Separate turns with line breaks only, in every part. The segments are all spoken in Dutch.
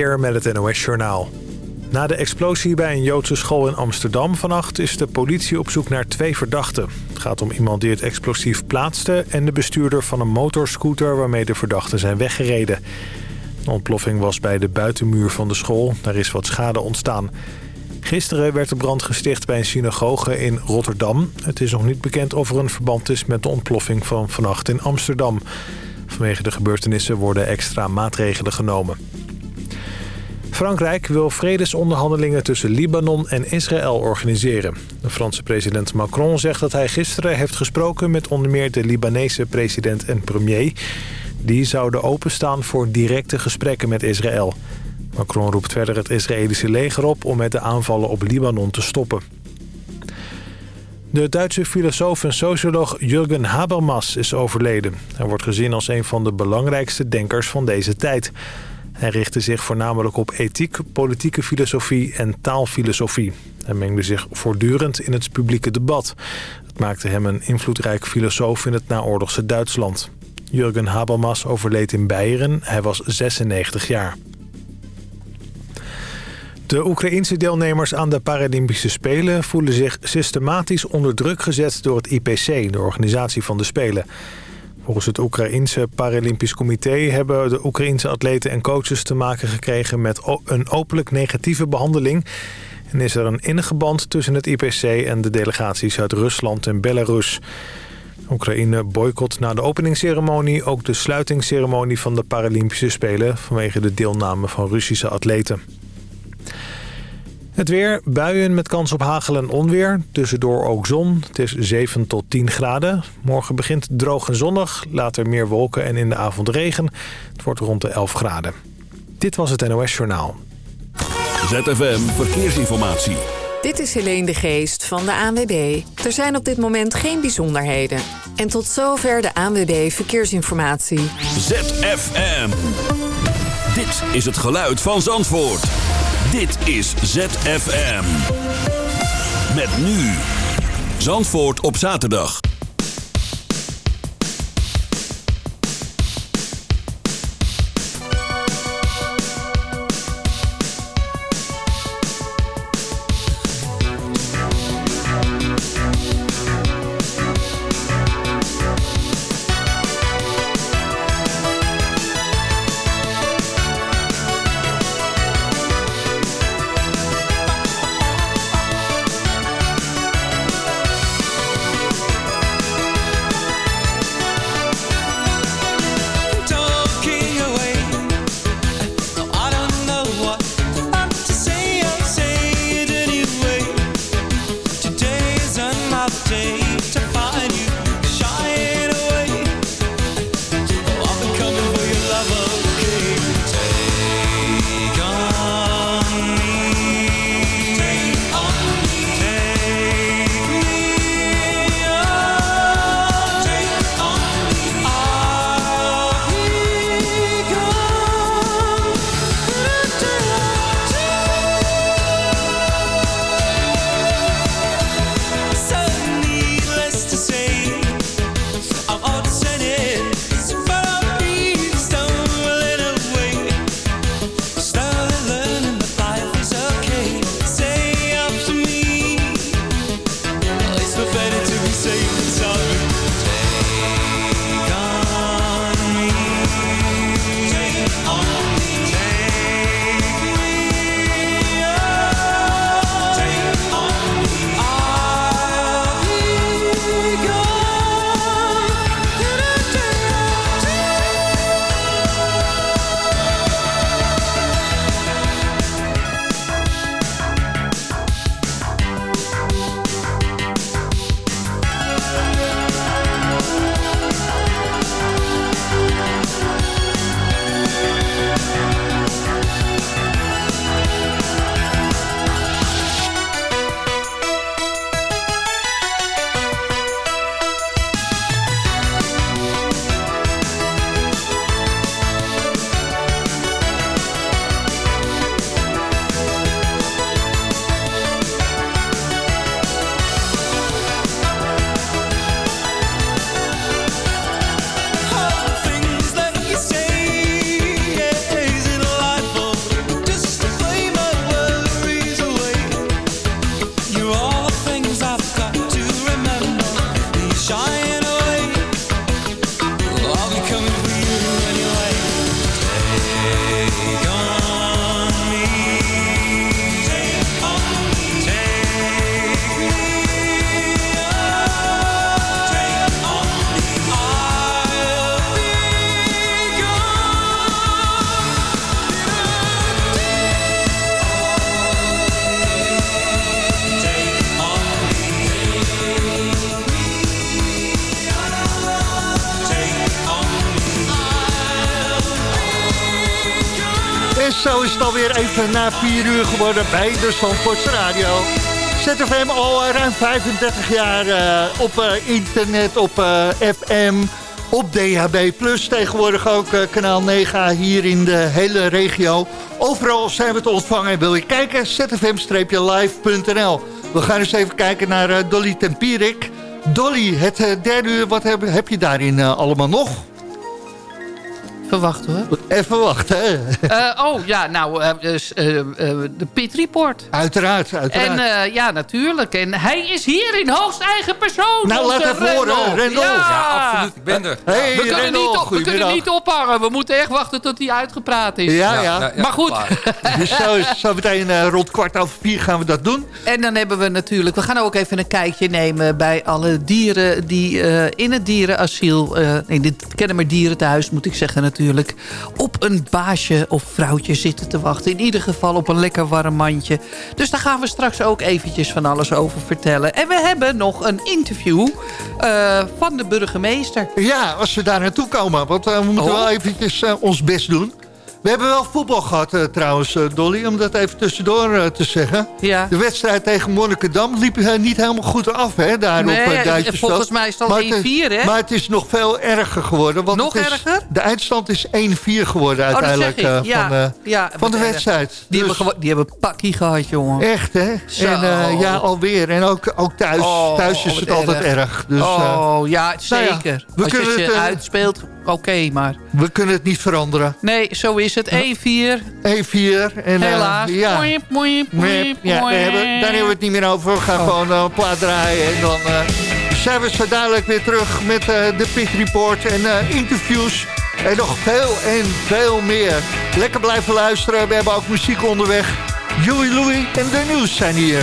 Eer met het NOS-journaal. Na de explosie bij een Joodse school in Amsterdam vannacht... is de politie op zoek naar twee verdachten. Het gaat om iemand die het explosief plaatste... en de bestuurder van een motorscooter waarmee de verdachten zijn weggereden. De ontploffing was bij de buitenmuur van de school. Daar is wat schade ontstaan. Gisteren werd de brand gesticht bij een synagoge in Rotterdam. Het is nog niet bekend of er een verband is met de ontploffing van vannacht in Amsterdam. Vanwege de gebeurtenissen worden extra maatregelen genomen. Frankrijk wil vredesonderhandelingen tussen Libanon en Israël organiseren. De Franse president Macron zegt dat hij gisteren heeft gesproken... met onder meer de Libanese president en premier. Die zouden openstaan voor directe gesprekken met Israël. Macron roept verder het Israëlische leger op... om met de aanvallen op Libanon te stoppen. De Duitse filosoof en socioloog Jürgen Habermas is overleden. Hij wordt gezien als een van de belangrijkste denkers van deze tijd... Hij richtte zich voornamelijk op ethiek, politieke filosofie en taalfilosofie. Hij mengde zich voortdurend in het publieke debat. Het maakte hem een invloedrijk filosoof in het naoorlogse Duitsland. Jurgen Habermas overleed in Beieren. Hij was 96 jaar. De Oekraïense deelnemers aan de Paralympische Spelen... voelen zich systematisch onder druk gezet door het IPC, de organisatie van de Spelen... Volgens het Oekraïense Paralympisch Comité hebben de Oekraïense atleten en coaches te maken gekregen met een openlijk negatieve behandeling. En is er een innige band tussen het IPC en de delegaties uit Rusland en Belarus. Oekraïne boycott na de openingsceremonie ook de sluitingsceremonie van de Paralympische Spelen vanwege de deelname van Russische atleten. Het weer, buien met kans op hagel en onweer. Tussendoor ook zon. Het is 7 tot 10 graden. Morgen begint droog en zonnig. Later meer wolken en in de avond regen. Het wordt rond de 11 graden. Dit was het NOS Journaal.
ZFM Verkeersinformatie.
Dit is Helene de Geest van de ANWB. Er zijn op dit moment geen bijzonderheden. En tot zover de ANWB Verkeersinformatie.
ZFM. Dit is het geluid van Zandvoort. Dit is ZFM. Met nu. Zandvoort op zaterdag.
Zo is het alweer even na 4 uur geworden bij de Zandvoorts Radio. ZFM al ruim 35 jaar uh, op uh, internet, op uh, FM, op DHB+. Tegenwoordig ook kanaal 9 hier in de hele regio. Overal zijn we te ontvangen. En wil je kijken? zfm-live.nl We gaan eens even kijken naar Dolly Tempierik. Dolly, het derde uur, wat heb, heb je daarin allemaal nog?
Even wachten hoor.
Even wachten.
Uh, oh ja, nou, uh, dus, uh, de Pit Report.
Uiteraard, uiteraard.
En ja, natuurlijk. En hij is hier in hoogst eigen persoon.
Nou, laat even horen. Rendel.
Ja.
ja. absoluut. Ik ben er.
Hey, we kunnen, Rendel, niet, op, we kunnen niet ophangen. We moeten echt wachten tot hij uitgepraat is.
Ja, ja.
ja maar goed.
dus zo, zo meteen rond kwart over vier gaan we dat doen.
En dan hebben we natuurlijk... We gaan ook even een kijkje nemen bij alle dieren... die in het dierenasiel... in dit Kennemer Dierenthuis, moet ik zeggen natuurlijk op een baasje of vrouwtje zitten te wachten. In ieder geval op een lekker warm mandje. Dus daar gaan we straks ook eventjes van alles over vertellen. En we hebben nog een interview uh, van de burgemeester.
Ja, als we daar naartoe komen. Want uh, we moeten oh. wel eventjes uh, ons best doen. We hebben wel voetbal gehad uh, trouwens, uh, Dolly, om dat even tussendoor uh, te zeggen.
Ja.
De wedstrijd tegen Monnikendam liep niet helemaal goed af, hè, daar
nee,
op uh,
volgens mij is het al 1-4, hè?
Maar het is nog veel erger geworden. Want
nog
is,
erger?
De eindstand is 1-4 geworden uiteindelijk
oh,
ja, van,
ja,
van de wedstrijd.
Die, dus, hebben die hebben pakkie gehad, jongen.
Echt, hè?
Zo.
En ja, alweer. En ook, ook thuis.
Oh,
thuis is het erg. altijd erg. Dus,
oh, ja, zeker. Nou we Als je het, uitspeelt, oké, okay, maar...
We kunnen het niet veranderen.
Nee, zo is het. 1-4.
1-4. En,
Helaas.
Uh, ja.
Mooi,
ja, we hebben, daar hebben we het niet meer over. We gaan oh. gewoon uh, een plaat draaien. En dan uh, zijn we zo dadelijk weer terug met de Pit Report en interviews. En nog veel en veel meer. Lekker blijven luisteren. We hebben ook muziek onderweg. Joey Louie en de nieuws zijn hier.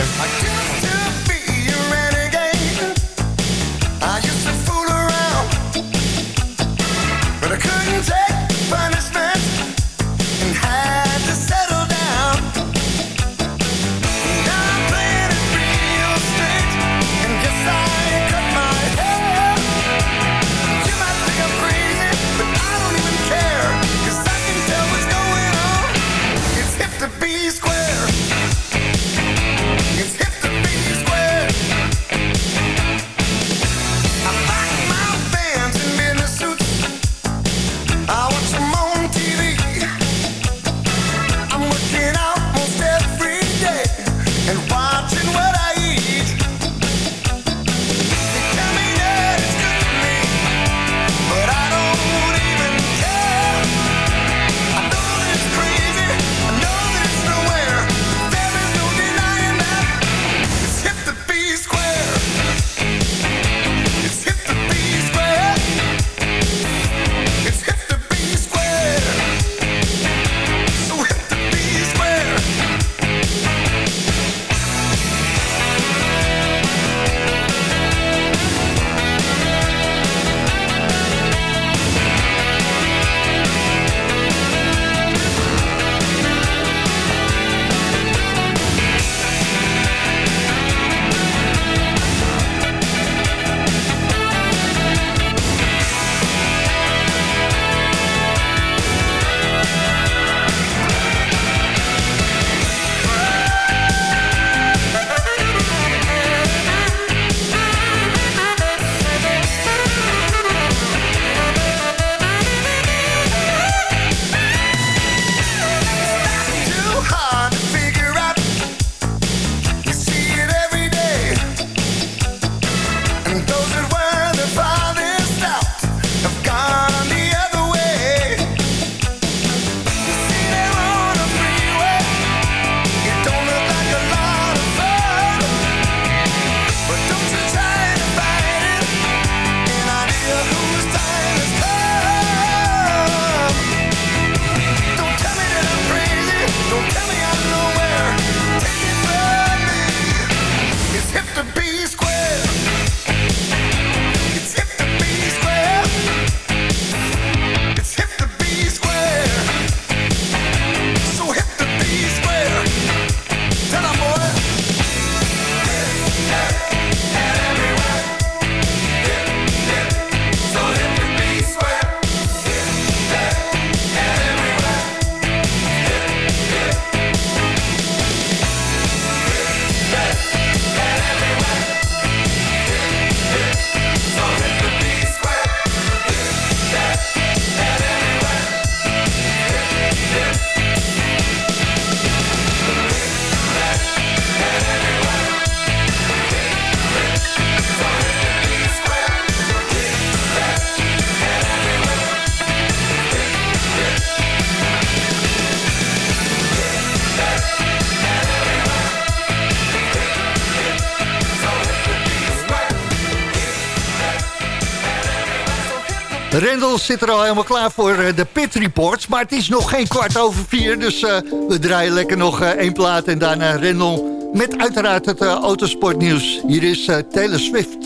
Rendel zit er al helemaal klaar voor uh, de Pit Reports. Maar het is nog geen kwart over vier. Dus uh, we draaien lekker nog uh, één plaat. En daarna Rendel met uiteraard het autosportnieuws. Hier is Taylor Swift.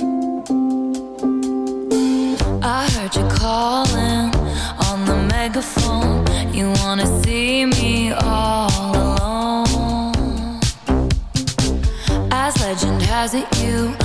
I heard you calling on the megaphone. You wanna see me all alone. As legend has it, you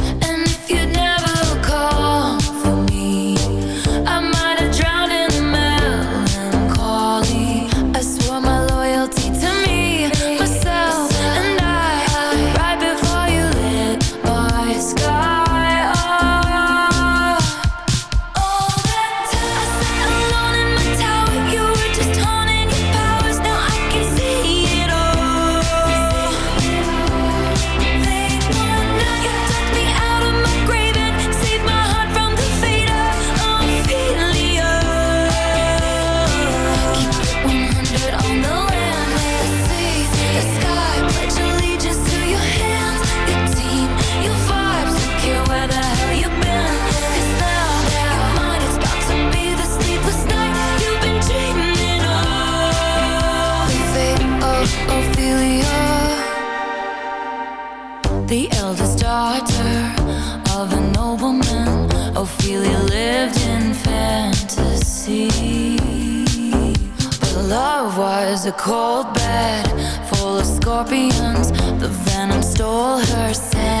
Cold bed full of scorpions. The venom stole her sanity.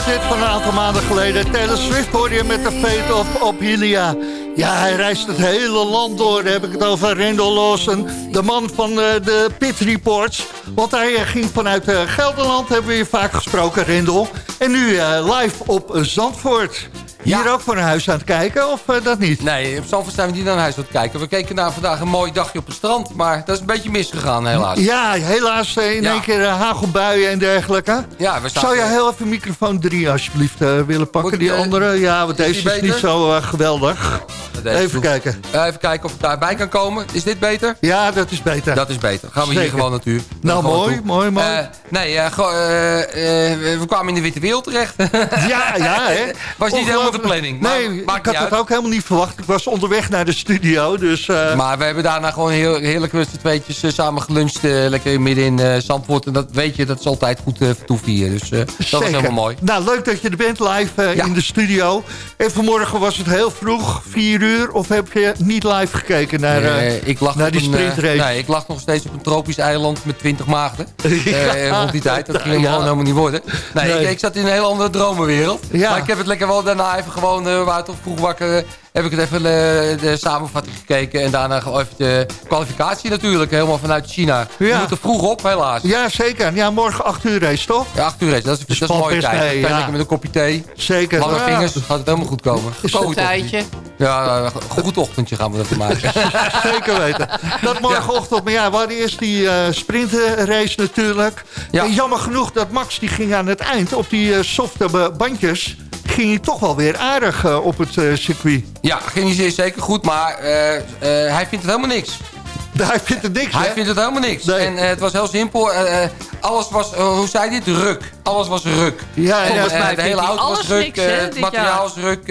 Groot hit van een aantal maanden geleden. Taylor Swift hoorde je met de Fate of Ophelia. Ja, hij reist het hele land door. Daar heb ik het over Randall Lawson, de man van eh, de Pit Reports. Want hij eh, ging vanuit eh, Gelderland, hebben we hier vaak gesproken, Randall. En nu live op Zandvoort. Hier ook voor een huis aan het kijken, of eh, dat niet?
Nee, op Zandvoort zijn we niet naar huis aan het kijken. We keken naar vandaag een mooi dagje op het strand. Maar dat is een beetje misgegaan helaas.
Ja, helaas eh, in
Ja.
één keer eh, hagelbuien en dergelijke.
Ja, we
Zou je heel even microfoon 3 alsjeblieft willen pakken,
Moet
die andere? Ja, want deze is niet zo geweldig.
Deze
Even kijken.
Eh, even kijken of ik daarbij kan komen. Is dit beter?
Ja, dat is beter.
Dat is beter. Gaan we hier gewoon naartoe.
Nou,
Gewoon
mooi,
toe.
mooi, mooi.
Eh, nee, eh, we kwamen in de witte wereld terecht.
Ja, ja, hè.
Was niet helemaal de planning, maar
Nee, ik had het ook helemaal niet verwacht. Ik was onderweg naar de studio, dus...
Maar we hebben daarna gewoon heel, heerlijk met z'n tweetjes samen geluncht. lekker midden in Zandvoort. En dat weet je, dat is altijd goed vertoeven hier. Dus dat was
zeker.
helemaal mooi.
Nou, leuk dat je er bent live
Ja.
in de studio. En vanmorgen was het heel vroeg, 4 uur. Of heb je niet live gekeken naar, eh,
ik lag
naar
op
die
een, eh,
sprintrace?
nee, ik lag nog steeds op een tropisch eiland met 20 maagden.
Ja.
Eh, rond die tijd. Dat ging
Ja.
gewoon helemaal niet worden. Nee,
Nee.
Ik, ik zat in een heel andere dromenwereld.
Ja.
Maar ik heb het lekker wel daarna even gewoon... waren toch vroeg wakker. Heb ik het even de, de samenvatting gekeken. En daarna even de kwalificatie natuurlijk. Helemaal vanuit China. Ja. We moeten vroeg op, helaas.
Ja, zeker. Ja, morgen 8 uur race, toch?
Ja, 8 uur race. Dat is, dat is een mooie tijd. Ja. met een kopje thee.
Zeker.
Lange vingers. Gaat het helemaal goed komen.
Een tijdje.
Ja, een goed ochtendje gaan we ervan maken.
zeker weten. Dat morgenochtend. Maar ja, we hadden eerst die uh, sprintrace natuurlijk. En jammer genoeg dat Max die ging aan het eind op die uh, softe bandjes ging hij toch wel weer aardig uh, op het uh, circuit.
Ja, ging hij zeker goed, maar uh, hij vindt het helemaal niks.
Hij vindt het niks,
Hij vindt het helemaal niks. Nee. En het was heel simpel. alles was, hoe zei hij dit? Ruk. Alles was ruk.
Ja, ja. Volgens mij
de hele auto was ruk. Niks, het materiaal was ruk.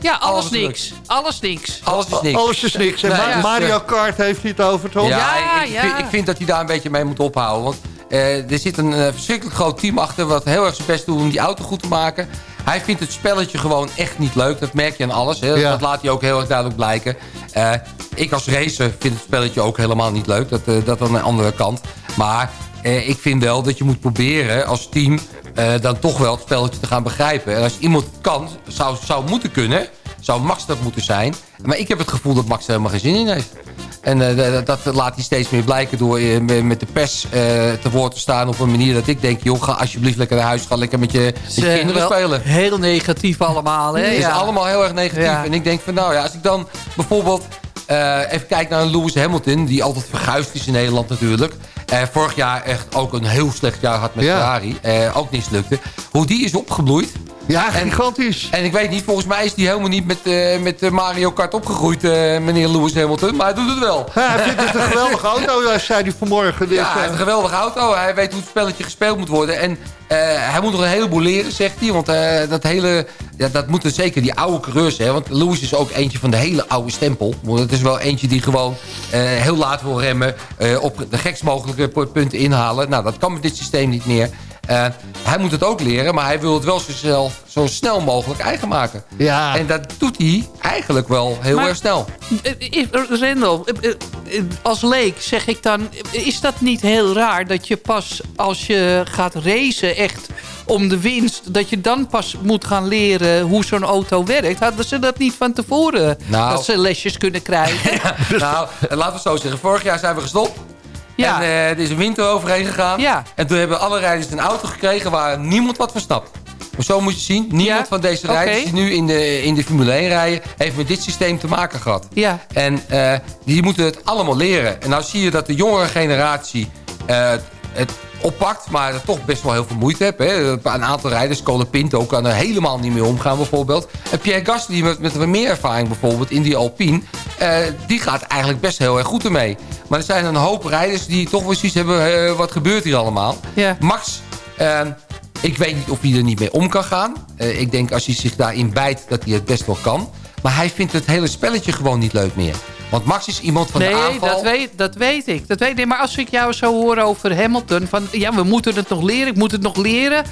ja, alles, alles niks. Ruk. Alles niks.
Alles is niks.
Alles is niks. En nee, Mario Kart heeft hij het over, toch?
Ja, ja, ik, ik, vind, ik, vind, dat hij daar een beetje mee moet ophouden. Want er zit een verschrikkelijk groot team achter... wat heel erg zijn best doet om die auto goed te maken. Hij vindt het spelletje gewoon echt niet leuk. Dat merk je aan alles. Hè? Dat laat hij ook heel erg duidelijk blijken. Uh, ik als racer vind het spelletje ook helemaal niet leuk. Dat, uh, dat aan de andere kant. Maar uh, ik vind wel dat je moet proberen als team... dan toch wel het spelletje te gaan begrijpen. En als iemand het kan, zou, zou moeten kunnen... zou Max dat moeten zijn. Maar ik heb het gevoel dat Max er helemaal geen zin in heeft. En uh, dat laat hij steeds meer blijken door uh, met de pers uh, te woord te staan... op een manier dat ik denk, joh, ga alsjeblieft lekker naar huis. Ga lekker met je, met je kinderen spelen.
Heel negatief allemaal, hè? Het
is allemaal heel erg negatief. Ja. En ik denk van, nou ja, als ik dan bijvoorbeeld... even kijk naar Lewis Hamilton, die altijd verguisd is in Nederland natuurlijk. vorig jaar echt ook een heel slecht jaar had met ja. Ferrari. ook niets lukte. Hoe die is opgebloeid.
Ja, gigantisch.
En, ik weet niet, volgens mij is hij helemaal niet met, uh, met Mario Kart opgegroeid, uh, meneer Lewis Hamilton. Maar hij doet het wel.
Ja, hij vindt het een geweldige auto, zei hij vanmorgen.
Ja, hij heeft een geweldige auto. Hij weet hoe het spelletje gespeeld moet worden. En uh, hij moet nog een heleboel leren, zegt hij. Want dat hele, ja, dat moeten zeker die oude coureurs. Hè, want Lewis is ook eentje van de hele oude stempel. Het is wel eentje die gewoon heel laat wil remmen. op de gekst mogelijke punten inhalen. Nou, dat kan met dit systeem niet meer. Uh, hij moet het ook leren, maar hij wil het wel zo, zo snel mogelijk eigen maken. Ja. En dat doet hij eigenlijk wel heel maar, erg snel.
Eh, Rendel, eh, als leek zeg ik dan... is dat niet heel raar dat je pas als je gaat racen echt om de winst... dat je dan pas moet gaan leren hoe zo'n auto werkt? Hadden ze dat niet van tevoren? Nou, dat ze lesjes kunnen krijgen?
nou, laten we zo zeggen. Vorig jaar zijn we gestopt. Ja. En uh, er is een winter overheen gegaan. Ja. En toen hebben alle rijders een auto gekregen waar niemand wat van snapt. Maar zo moet je zien, niemand van deze rijders die nu in de, in de Formule 1 rijden... heeft met dit systeem te maken gehad. Ja. En uh, die moeten het allemaal leren. En nou zie je dat de jongere generatie uh, het oppakt, maar toch best wel heel veel moeite heeft. Hè. Een aantal rijders, Colin Pinto, kan er helemaal niet mee omgaan bijvoorbeeld. En Pierre Gasly met, met wat meer ervaring bijvoorbeeld in die Alpine... Uh, die gaat eigenlijk best heel erg goed ermee. Maar er zijn een hoop rijders die toch wel zoiets hebben... Uh, wat gebeurt hier allemaal? Ja. Max... Uh, ik weet niet of hij er niet mee om kan gaan. Ik denk als hij zich daarin bijt dat hij het best wel kan. Maar hij vindt het hele spelletje gewoon niet leuk meer. Want Max is iemand van
nee,
de aanval.
Nee, dat weet, dat weet ik. Dat weet, nee, maar als ik jou zo hoor over Hamilton... van ja, we moeten het nog leren, ik moet het nog leren...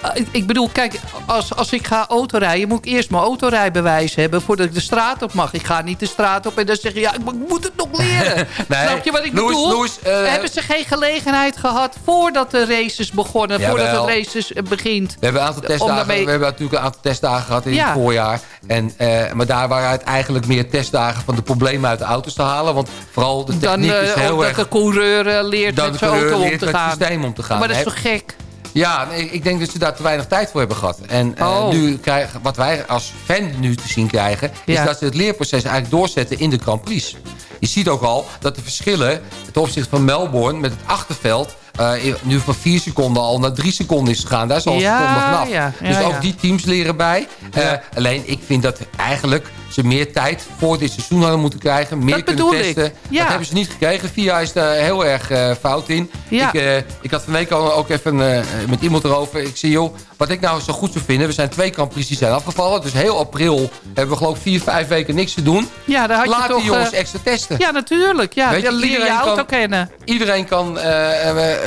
Eh, ik bedoel, kijk, als, als ik ga autorijden... moet ik eerst mijn autorijbewijs hebben... voordat ik de straat op mag. Ik ga niet de straat op en dan zeg je... ja, ik moet het nog leren. nee. Snap je wat ik bedoel? Louis, uh, hebben ze geen gelegenheid gehad... voordat de races begonnen, voordat de races eh, begint?
We hebben, een aantal testdagen, daarmee... we hebben natuurlijk een aantal testdagen gehad in het voorjaar. En, uh, maar daar waren het eigenlijk meer testdagen... van de problemen uit de auto's te halen. Want vooral de techniek dan, is heel erg...
dat de coureur leert met zijn auto om te gaan.
het systeem om te gaan.
Maar dat is toch gek?
Ja, ik denk dat ze daar te weinig tijd voor hebben gehad. En uh, oh. nu krijgen, wat wij als fan nu te zien krijgen... is dat ze het leerproces eigenlijk doorzetten in de Grand Prix. Je ziet ook al dat de verschillen ten opzichte van Melbourne... met het achterveld uh, nu van 4 seconden al naar 3 seconden is gegaan. Daar is al een ja, seconde vanaf. Ja, ja, dus ook die teams leren bij. Uh, alleen, ik vind dat eigenlijk ze meer tijd voor dit seizoen hadden moeten krijgen. Meer kunnen testen. Ja. Dat hebben ze niet gekregen. VIA is daar heel erg uh, fout in. Ja. Ik, uh, ik had van week al ook even uh, met iemand erover. Ik zie, joh, wat ik nou zo goed zou vinden. We zijn twee Grand die zijn afgevallen. Dus heel april hebben we geloof ik vier, vijf weken niks te doen.
Ja, daar had
Laat
je toch,
die jongens extra testen.
Ja, natuurlijk. Ja, Weet je, leer je auto kan, kennen.
Iedereen kan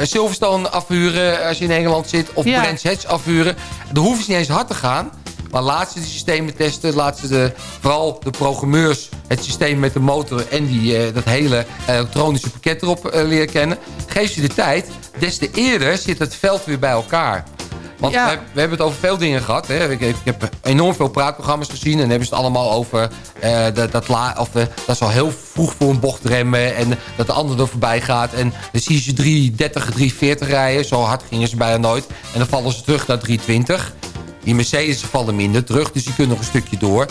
Silverstone afhuren als je in Engeland zit. Of ja. Brands Hatch afhuren. Er hoeven ze niet eens hard te gaan. Maar laat ze de systemen testen. Laat ze de, vooral de programmeurs het systeem met de motor... en die, uh, dat hele elektronische pakket erop uh, leren kennen. Geef ze de tijd. Des te eerder zit het veld weer bij elkaar. Want we, we, hebben het over veel dingen gehad. Hè. Ik, ik, heb enorm veel praatprogramma's gezien. En hebben ze het allemaal over uh, dat, dat, la, of, uh, dat ze al heel vroeg voor een bocht remmen. En dat de ander er voorbij gaat. En dan zie je ze 330, 340 rijden. Zo hard gingen ze bijna nooit. En dan vallen ze terug naar 320. Die Mercedes vallen minder terug. Dus die kunnen nog een stukje door.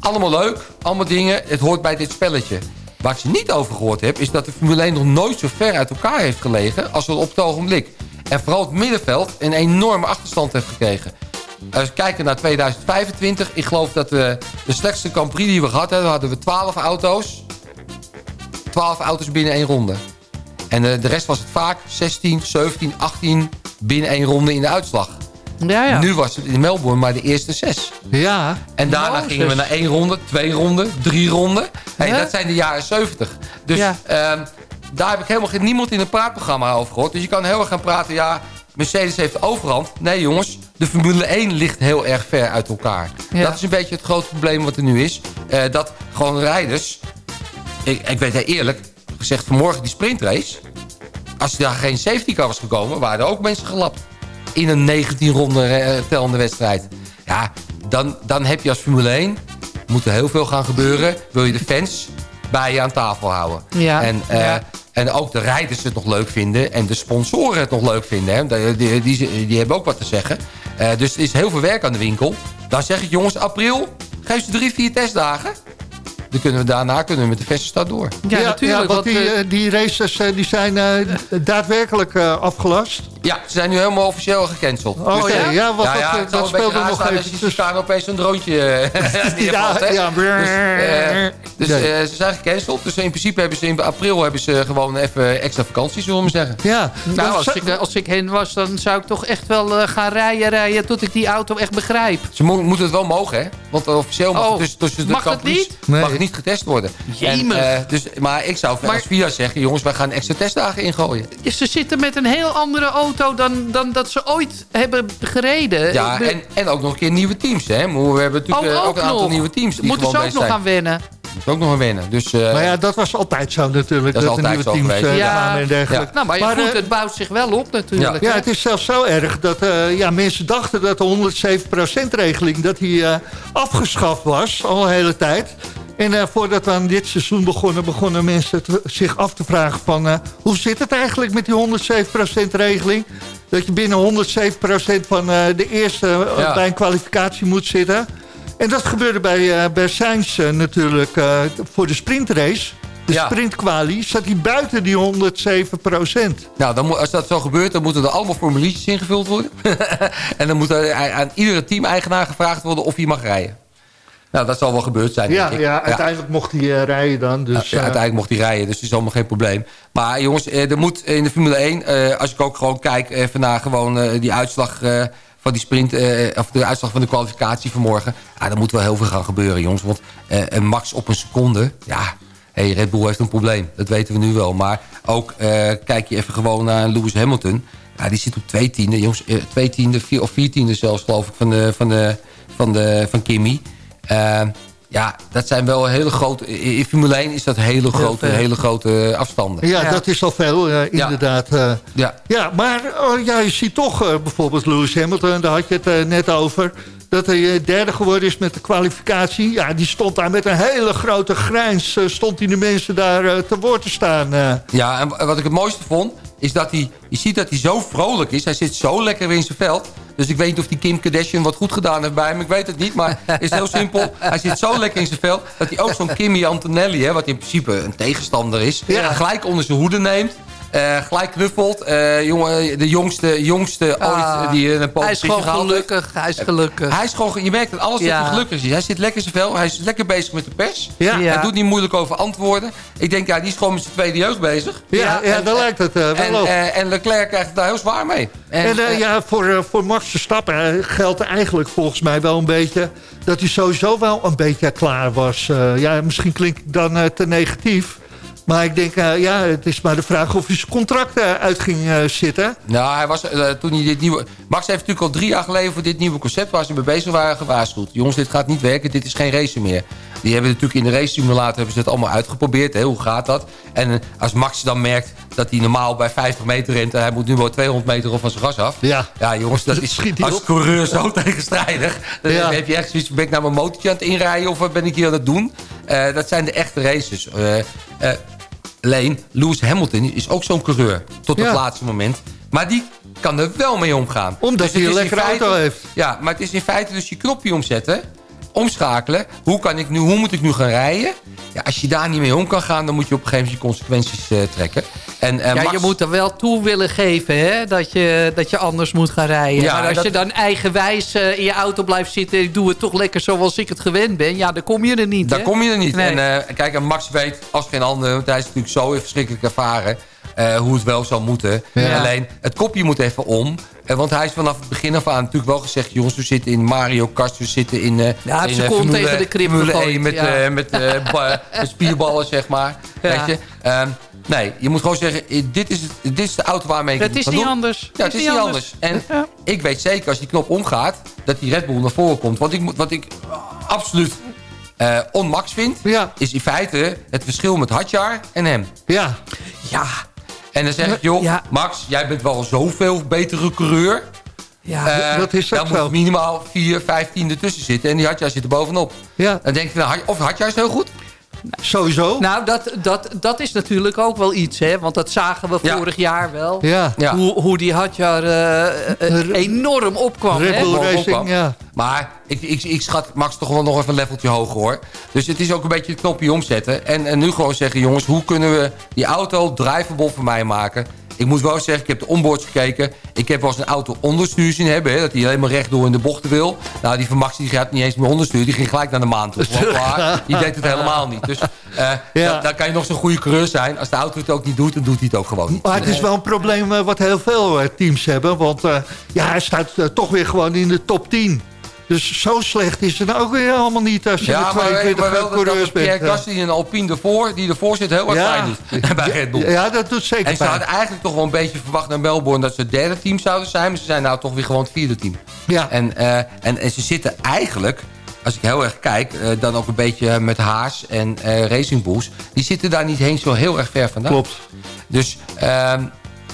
Allemaal leuk. Allemaal dingen. Het hoort bij dit spelletje. Waar ik niet over gehoord heb... is dat de Formule 1 nog nooit zo ver uit elkaar heeft gelegen... als op het ogenblik. En vooral het middenveld een enorme achterstand heeft gekregen. Als we kijken naar 2025... ik geloof dat we de slechtste Grand Prix die we gehad hebben... hadden we 12 auto's. 12 auto's binnen één ronde. En de, de rest was het vaak 16, 17, 18 binnen één ronde in de uitslag. Ja, ja. Nu was het in Melbourne maar de eerste zes.
Ja.
En daarna gingen we naar één ronde, twee ronden, drie ronden. Hey, Dat zijn de jaren 70. Dus ja. um, daar heb ik helemaal geen, niemand in een praatprogramma over gehoord. Dus je kan heel erg gaan praten, ja, Mercedes heeft overhand. Nee jongens, de Formule 1 ligt heel erg ver uit elkaar. Dat is een beetje het grote probleem wat er nu is. Uh, dat gewoon rijders... Ik, ik weet heel eerlijk gezegd, vanmorgen die sprintrace... als er daar geen safety car was gekomen, waren er ook mensen gelapt in een 19 ronde tellende wedstrijd. Ja, dan, dan heb je als Formule 1... moet er heel veel gaan gebeuren. Wil je de fans bij je aan tafel houden. Ja, en, uh, ja. en ook de rijders het nog leuk vinden. En de sponsoren het nog leuk vinden. Hè. Die, die, die, hebben ook wat te zeggen. Uh, dus er is heel veel werk aan de winkel. Dan zeg ik jongens, april... geef ze drie, vier testdagen. Dan kunnen we daarna kunnen we met de Vestenstad door.
Ja, natuurlijk. want die, die races die zijn uh, daadwerkelijk afgelast.
Ja, ze zijn nu helemaal officieel gecanceld.
Oh dus, ja, ja, wat,
ja, ja,
dat, dat speelde nog even.
Dus ze opeens een droontje ja, ja, Dus, dus ze zijn gecanceld. Dus in principe hebben ze in april hebben ze gewoon even extra vakantie, zullen we maar zeggen.
Ja. Nou, als ik, als ik heen was, dan zou ik toch echt wel gaan rijden, rijden tot ik die auto echt begrijp.
Ze mo moeten het wel mogen, hè? Want officieel mag oh, het tussen de
mag het niet?
Mag het niet getest worden. En, uh, dus, maar ik zou maar, als VIA zeggen, jongens, wij gaan extra testdagen ingooien.
Ze zitten met een heel andere auto dan, dan dat ze ooit hebben gereden.
Ja, en, en ook nog een keer nieuwe teams. Hè? We hebben natuurlijk ook, ook een aantal nieuwe teams. Die
Moeten ze ook nog gaan wennen.
Moet ook nog een winnen. Dus, uh,
maar ja, dat was altijd zo natuurlijk.
Dat, dat is altijd
nieuwe
teams uh,
ja.
en dergelijke.
Ja. Nou, maar, maar goed, uh, het bouwt zich wel op natuurlijk.
Ja, ja het is zelfs zo erg dat ja, mensen dachten dat de 107% regeling dat die, afgeschaft was al een hele tijd. En uh, voordat we aan dit seizoen begonnen... begonnen mensen te, zich af te vragen van... Uh, hoe zit het eigenlijk met die 107% regeling? Dat je binnen 107% van uh, de eerste ja. bij een kwalificatie moet zitten. En dat gebeurde bij, bij Sainz natuurlijk voor de sprintrace. De ja. zat hij buiten die 107
Nou, dan als dat zo gebeurt, dan moeten er allemaal formuliertjes ingevuld worden. en dan moet er aan iedere team-eigenaar gevraagd worden of hij mag rijden. Nou, dat zal wel gebeurd zijn.
Ja, ja uiteindelijk mocht hij uh, rijden dan. Dus,
ja, uiteindelijk mocht hij rijden, dus dat is allemaal geen probleem. Maar jongens, eh, er moet in de Formule 1, uh, als ik ook gewoon kijk even naar gewoon die uitslag van die sprint, of de uitslag van de kwalificatie vanmorgen. Ja, dan moet wel heel veel gaan gebeuren, jongens. Want een max op een seconde, ja, hey, Red Bull heeft een probleem. Dat weten we nu wel. Maar ook kijk je even gewoon naar Lewis Hamilton. Ja, die zit op twee tiende, jongens. twee tiende, vier, of vier tiende zelfs, geloof ik, van, de, van, de, van, de, van Kimmy. Uh, ja, dat zijn wel hele grote... In Formule 1 is dat hele grote, hele grote afstanden.
Ja, ja, dat is al veel, uh, inderdaad. Ja, uh, ja. ja maar oh, ja, je ziet toch uh, bijvoorbeeld Lewis Hamilton, daar had je het net over... dat hij derde geworden is met de kwalificatie. Ja, die stond daar met een hele grote grijns... stond hij de mensen daar te woord te staan.
Ja, en wat ik het mooiste vond... is dat hij... Je ziet dat hij zo vrolijk is. Hij zit zo lekker in zijn veld... Dus ik weet niet of die Kim Kardashian wat goed gedaan heeft bij hem. Ik weet het niet, maar het is heel simpel. Hij zit zo lekker in zijn vel... dat hij ook zo'n Kimmy Antonelli, hè, wat in principe een tegenstander is... gelijk onder zijn hoede neemt. Uh, gelijk knuffelt. Uh, jongen, de jongste, jongste ah, ooit die een
Hij is gewoon gelukkig. Hij is gelukkig.
Hij is gewoon, je merkt dat alles dat hij gelukkig is. Hij zit lekker zijn vel. Hij is lekker bezig met de pers. Ja. Hij doet niet moeilijk over antwoorden. Ik denk, ja, die is gewoon met zijn tweede jeugd bezig.
Ja, ja, dat lijkt het uh,
wel en, en Leclerc krijgt het daar heel zwaar mee.
En, en ja, voor, voor Max Verstappen geldt eigenlijk volgens mij wel een beetje... dat hij sowieso wel een beetje klaar was. ja, misschien klinkt ik dan te negatief... Maar ik denk, uh, ja, het is maar de vraag of hij zijn contract uh, uit ging uh, zitten.
Nou, hij was, toen hij dit nieuwe... Max heeft natuurlijk al drie jaar geleden voor dit nieuwe concept... waar ze mee bezig waren gewaarschuwd. Jongens, dit gaat niet werken, dit is geen race meer. Die hebben natuurlijk in de race simulator hebben ze het allemaal uitgeprobeerd. Hè? Hoe gaat dat? En als Max dan merkt dat hij normaal bij 50 meter rent... en hij moet nu wel 200 meter of van zijn gas af.
Ja,
ja jongens, dat is als coureur zo tegenstrijdig. Dan ja. heb je echt zoiets ben ik nou mijn motortje aan het inrijden... of wat ben ik hier aan het doen? dat zijn de echte races. Alleen, Lewis Hamilton is ook zo'n coureur. Tot het laatste moment. Maar die kan er wel mee omgaan.
Omdat dus hij een lekkere auto heeft.
Ja, maar het is in feite dus je knopje omzetten omschakelen. Hoe, kan ik nu, hoe moet ik nu gaan rijden? Ja, als je daar niet mee om kan gaan, dan moet je op een gegeven moment je consequenties uh, trekken.
En, uh, ja, je moet er wel toe willen geven hè? Dat, je, dat je anders moet gaan rijden. Ja, maar als je dan eigenwijs uh, in je auto blijft zitten... ik doe het toch lekker zoals ik het gewend ben... ja, dan kom je er niet.
Dan kom je er niet. Nee. En kijk, en Max weet als geen ander... want hij is natuurlijk zo verschrikkelijk ervaren... hoe het wel zou moeten. Ja. Alleen, het kopje moet even om. Uh, want hij is vanaf het begin af aan natuurlijk wel gezegd... jongens, we zitten in Mario Kart, we zitten in... Uh,
ja,
in,
uh, Formule, tegen de krip
met, ja. met, met spierballen, zeg maar. Weet je? Um, nee, je moet gewoon zeggen, dit is, dit is de auto waarmee ik
het is niet anders.
Ja, het is, niet anders. En ik weet zeker, als die knop omgaat... dat die Red Bull naar voren komt. Wat ik, wat ik absoluut uh, onmax vind... Ja. is in feite het verschil met Hadjar en hem.
Ja.
Ja, en dan zeg ik, joh, Max, jij bent wel zoveel betere coureur.
Ja, uh, dat is
Dan moet minimaal 4, 15 ertussen zitten. En die Hadja zit er bovenop. Ja. Dan denk je, nou, of Hadja is heel goed.
Sowieso.
Nou, dat, dat, dat is natuurlijk ook wel iets, hè. Want dat zagen we vorig jaar wel. Ja. Hoe, hoe die Hadjar uh, enorm opkwam.
Red Bull Racing, ja.
Maar ik, ik, ik schat Max toch wel nog even een leveltje hoger, hoor. Dus het is ook een beetje het knopje omzetten. En, en nu gewoon zeggen, jongens, hoe kunnen we die auto drivable voor mij maken... Ik moet wel zeggen, ik heb de onboards gekeken. Ik heb wel eens een auto onderstuur zien hebben. Hè, dat hij alleen maar rechtdoor in de bochten wil. Nou, die van Max die gaat niet eens meer onderstuur. Die ging gelijk naar de maan toe. die deed het helemaal niet. Dus uh, ja. dan, kan je nog zo'n goede coureur zijn. Als de auto het ook niet doet, dan doet hij het ook gewoon niet.
Maar het is wel een probleem eh, wat heel veel eh, teams hebben. Want ja, hij staat toch weer gewoon in de top 10. Dus zo slecht is het ook weer allemaal niet als je ja, de 22 maar, maar wel bent.
Pierre Gasly en Alpine ervoor, die ervoor zit, heel erg ja. fijn is bij Red Bull.
Ja, dat doet zeker
En ze hadden eigenlijk toch wel een beetje verwacht naar Melbourne dat ze het derde team zouden zijn. Maar ze zijn nou toch weer gewoon het vierde team. Ja. En, uh, en, en ze zitten eigenlijk als ik heel erg kijk, uh, dan ook een beetje met Haas en uh, Racing Bulls... die zitten daar niet heen zo heel erg ver vandaan.
Klopt.
Dus uh,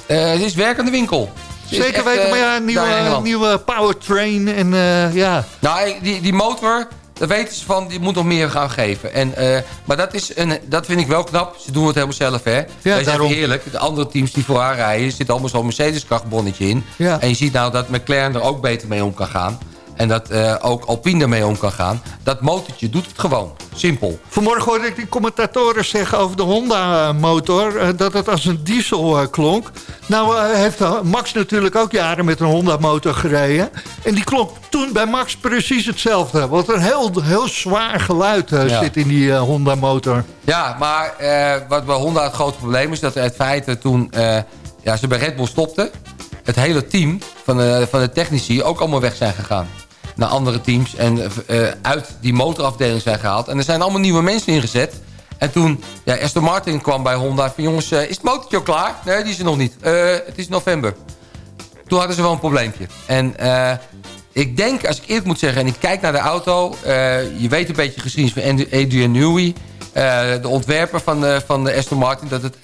het is werk aan de winkel.
Zeker weten, maar ja, nieuwe, nieuwe powertrain en uh, ja.
Nou, die, die motor, daar weten ze van, die moet nog meer gaan geven. En, uh, maar dat, is een, dat vind ik wel knap. Ze doen het helemaal zelf, hè. Ja, Wij zijn eerlijk. De andere teams die voor haar rijden, zit allemaal zo'n Mercedes-krachtbonnetje in. Ja. En je ziet nou dat McLaren er ook beter mee om kan gaan en dat uh, ook Alpine ermee om kan gaan. Dat motortje doet het gewoon. Simpel.
Vanmorgen hoorde ik die commentatoren zeggen over de Honda-motor... Uh, dat het als een diesel uh, klonk. Nou heeft Max natuurlijk ook jaren met een Honda-motor gereden. En die klonk toen bij Max precies hetzelfde. Want een heel, heel zwaar geluid zit in die Honda-motor.
Ja, maar wat bij Honda het grote probleem is... dat het feite toen ja, ze bij Red Bull stopten... het hele team van de, van de technici ook allemaal weg zijn gegaan naar andere teams en uh, uit die motorafdeling zijn gehaald. En er zijn allemaal nieuwe mensen ingezet. En toen, ja, Aston Martin kwam bij Honda van jongens, uh, is het motortje al klaar? Nee, die is er nog niet. Uh, het is november. Toen hadden ze wel een probleempje. En ik denk, als ik eerlijk moet zeggen, en ik kijk naar de auto... je weet een beetje geschiedenis van Adrian Newey... de ontwerper van van de Aston Martin... dat het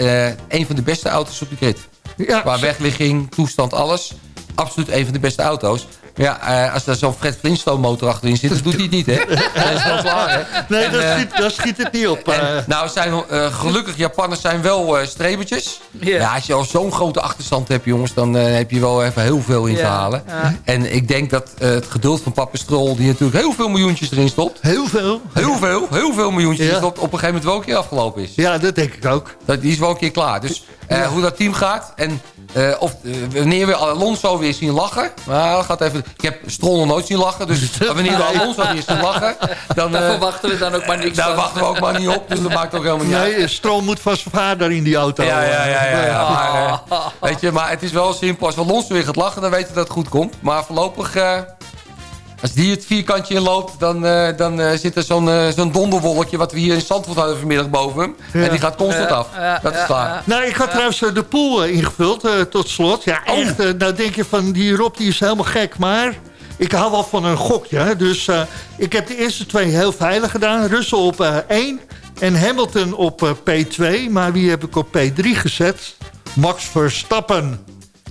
een van de beste auto's op de grid. Qua wegligging, toestand, alles. Absoluut een van de beste auto's. Ja, uh, als er zo'n Fred Flintstone motor achterin zit, dan doet hij het niet, hè? dat is wel klaar, hè?
Nee, en, dat, uh, schiet, dat, schiet, het niet op. En,
uh. nou, zijn, gelukkig, Japanners zijn wel strebertjes. Yeah. Ja, als je al zo'n grote achterstand hebt, jongens... dan heb je wel even heel veel in te halen. En ik denk dat het geduld van Papa Strol... die natuurlijk heel veel miljoentjes erin stopt...
Heel veel?
Heel veel, heel veel miljoentjes ja. stopt... op een gegeven moment wel een keer afgelopen is.
Ja, dat denk ik ook.
Dat, die is wel een keer klaar. Dus hoe dat team gaat... en uh, of uh, wanneer we Alonso weer zien lachen. Nou, gaat even, ik heb Stroll nog nooit zien lachen. Dus wanneer we Alonso weer zien lachen. Dan
uh, verwachten we dan ook maar niks
Daar wachten we ook maar niet op. Dus dat maakt ook helemaal niet
nee, uit. Stroll moet vast vader in die auto.
Ja, ja, ja. ja, ja. Maar, weet je, maar het is wel simpel. Als Alonso weer gaat lachen, dan weten we dat het goed komt. Maar voorlopig Als die het vierkantje in loopt, dan, uh, dan uh, zit er zo'n uh, zo'n donderwolkje... wat we hier in Zandvoort hadden vanmiddag boven hem. Ja. En die gaat constant af. dat is klaar.
Nou, ik had trouwens de pool ingevuld tot slot. Ja, oh. echt. nou denk je van, die Rob die is helemaal gek. Maar ik hou wel van een gokje. Dus ik heb de eerste twee heel veilig gedaan. Russell op 1 en Hamilton op P2. Maar wie heb ik op P3 gezet? Max Verstappen.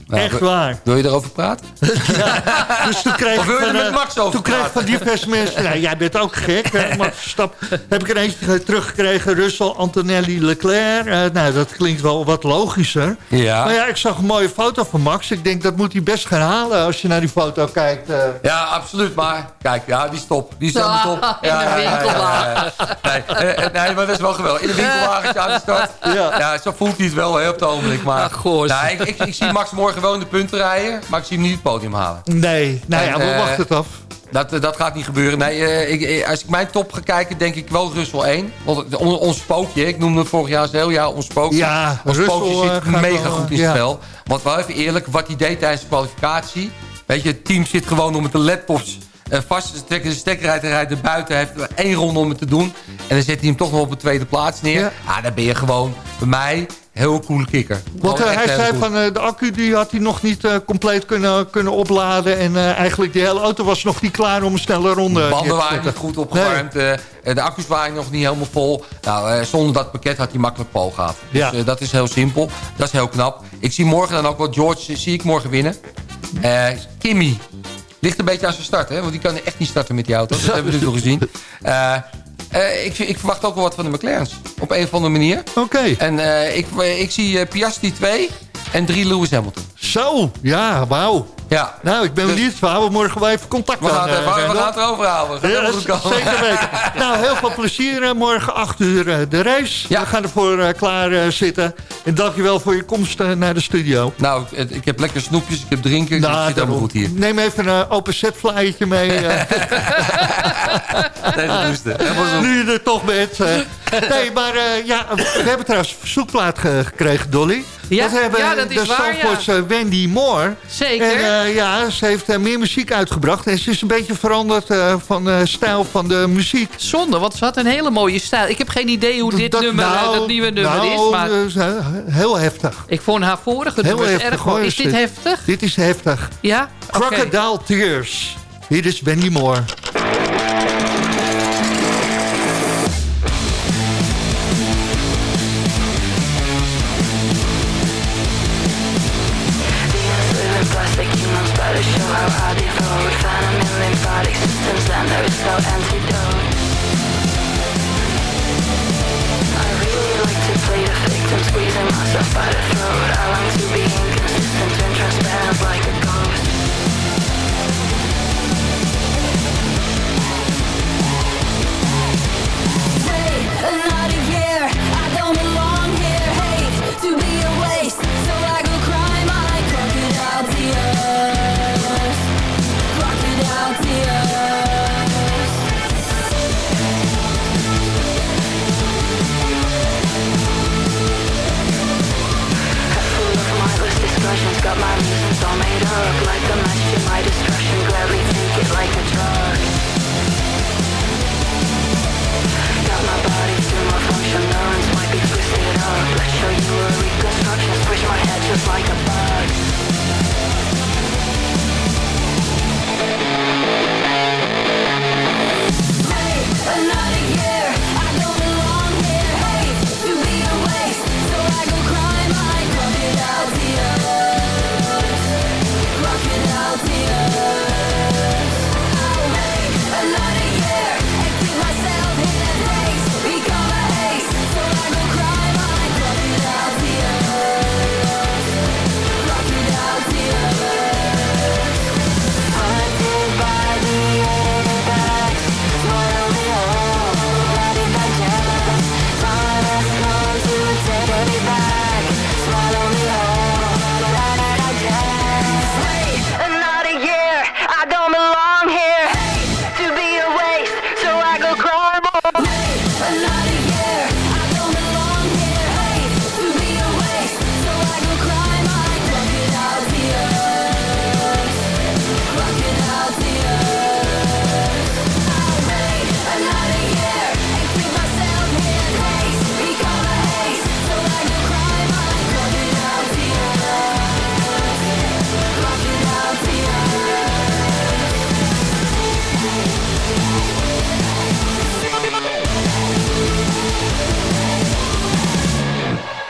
Nou, Echt waar.
Wil je erover praten?
ja, dus toen kreeg
of wil je er met eh, Max over
Toen kreeg ik van diverse mensen... Nou, jij bent ook gek, Max Stap. Heb ik er eentje teruggekregen. Russell, Antonelli, Leclerc. Uh, nou, dat klinkt wel wat logischer. Ja. Maar ja, ik zag een mooie foto van Max. Ik denk, dat moet hij best gaan halen als je naar die foto kijkt. Uh.
Ja, absoluut. Maar kijk, ja, die stop. Die staat ja, top.
Ja, in de winkelwagen.
nee, nee, maar dat is wel geweldig. In de winkelwagentje aan de start. Ja. ja, zo voelt hij het wel hè, op het ogenblik. Maar, nou, ik, ik, ik zie Max morgen gewoon de punten rijden, maar ik zie hem niet het podium halen.
Nee, nou ja, we uh, wachten het af.
Dat, dat gaat niet gebeuren. Nee, uh, ik, eh, als ik mijn top ga kijken, denk ik wel Russell 1. Want ons spookje, ik noemde vorig jaar heel jaar ons spookje.
Ja,
ons spookje zit mega goed in het spel. Want wel even eerlijk, wat hij deed tijdens de kwalificatie. Weet je, het team zit gewoon om met de laptops uh, vast te trekken. De stekker uit rijden buiten. heeft één ronde om het te doen. En dan zet hij hem toch nog op de tweede plaats neer. Ja, ah, dan ben je gewoon bij mij heel coole kikker.
Want uh, hij zei van uh, de accu die had hij nog niet uh, compleet kunnen, kunnen opladen. En eigenlijk de hele auto was nog niet klaar om een snelle ronde
De banden waren niet goed opgewarmd. Nee. de accu's waren nog niet helemaal vol. Nou, zonder dat pakket had hij makkelijk pol gehad. Dus ja. dat is heel simpel. Dat is heel knap. Ik zie morgen dan ook wel George, zie ik morgen winnen. Kimmy. Ligt een beetje aan zijn start, hè? Want die kan echt niet starten met die auto. Dat hebben we dus nog gezien. Uh, ik, ik, verwacht ook wel wat van de McLaren's. Op een of andere manier.
Oké.
En uh, ik, ik zie Piastri 2 en 3 Lewis Hamilton.
Zo, ja, wauw.
Ja.
Nou, ik ben dus, benieuwd. We houden morgen wel even contact
we gaan, we, we gaan het erover houden.
Ja, zeker weten. nou, heel veel plezier. Morgen 8 uur de race. Ja. We gaan ervoor klaar zitten. En dankjewel voor je komst naar de studio.
Nou, ik heb lekker snoepjes, ik heb drinken. Nou, ik zit helemaal goed hier.
Neem even een open set flyertje mee. Nu je er toch bent. nee, maar ja, we hebben trouwens een verzoekplaat gekregen, Dolly.
Ja,
dat hebben
ja, dat is
de
waar,
Wendy Moore.
Zeker.
En uh, ja, ze heeft uh, meer muziek uitgebracht. En ze is een beetje veranderd uh, van de stijl van de muziek.
Zonde, want ze had een hele mooie stijl. Ik heb geen idee hoe dit nummer, nou, dat nieuwe nummer nou, is. Maar
heel heftig.
Ik vond haar vorige heel nummer heftig, erg hoor. Is dit heftig?
Dit is heftig.
Ja?
Crocodile okay. Tears. Hier is Wendy Moore.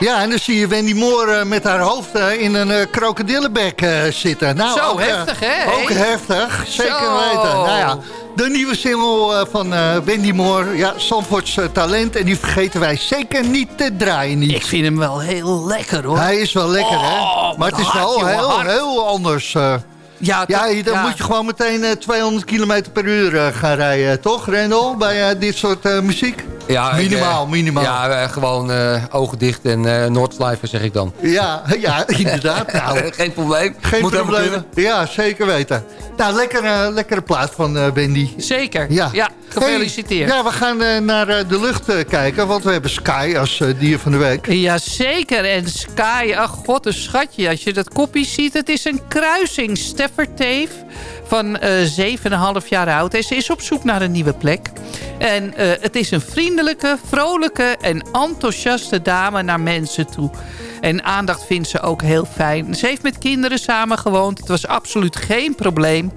Ja, en dan zie je Wendy Moore met haar hoofd in een krokodillenbek zitten.
Nou, Zo heftig, hè?
Ook heftig, zeker weten. Nou ja, de nieuwe single van Wendy Moore, ja, Sanfords talent. En die vergeten wij zeker niet te draaien. Niet.
Ik vind hem wel heel lekker, hoor.
Hij is wel lekker, hè? Oh, maar het is wel heel, heel anders. Ja, ja, dan moet je gewoon meteen 200 km per uur gaan rijden, toch, Rendel? Bij dit soort muziek?
Ja,
minimaal,
ik,
minimaal.
Ja, gewoon uh, ogen dicht en uh, Noordslijven zeg ik dan.
Ja, ja inderdaad.
Nou, Geen probleem.
Geen Moet probleem. Ja, zeker weten. Nou, lekkere, lekkere plaat van uh, Wendy.
Zeker. Ja, ja gefeliciteerd.
ja, we gaan naar de lucht kijken, want we hebben Sky als dier van de week.
Jazeker. En Sky, ach god, een schatje. Als je dat kopje ziet, het is een kruising. Stefferteef van uh, 7,5 jaar oud. En ze is op zoek naar een nieuwe plek. En uh, het is een vriendelijke, vrolijke en enthousiaste dame naar mensen toe. En aandacht vindt ze ook heel fijn. Ze heeft met kinderen samen gewoond. Het was absoluut geen probleem.